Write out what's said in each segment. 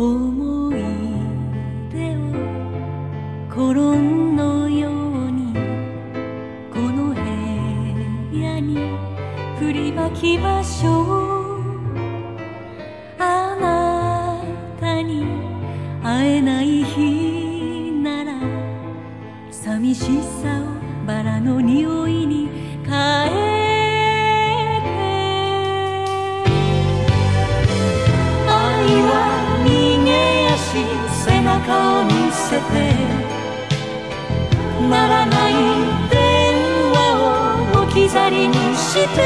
思い出をコロのようにこの部屋に振りまきましょうあなたに会えない日なら寂しさをバラの匂いに変えてならない電話を置き去りにして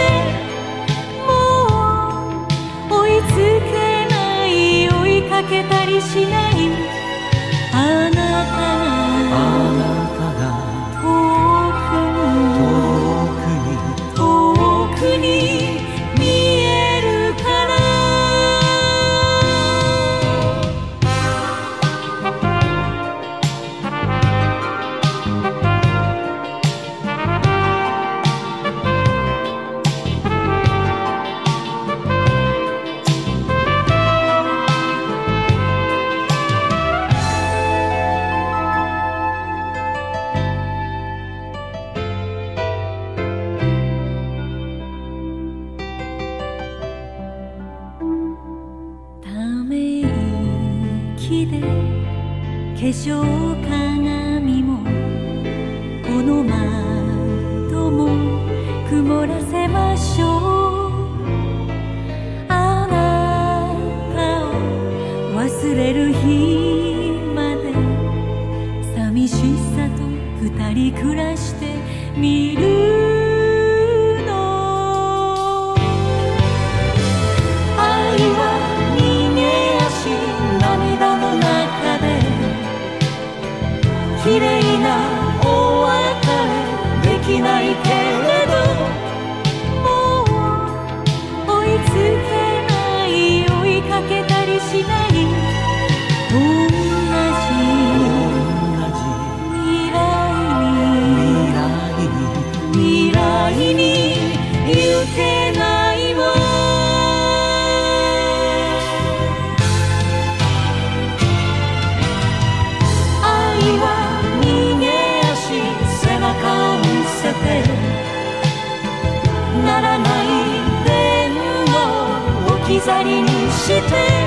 もう追いつけない追いかけたりしない。息で化粧鏡もこの窓も曇らせましょう。あなたを忘れる日まで寂しさと二人暮らしてみる。きないけれどもう追いつけない追いかけたりしない同じ同じ未来に未来に未来に行けないならない。電話を置き去りにして。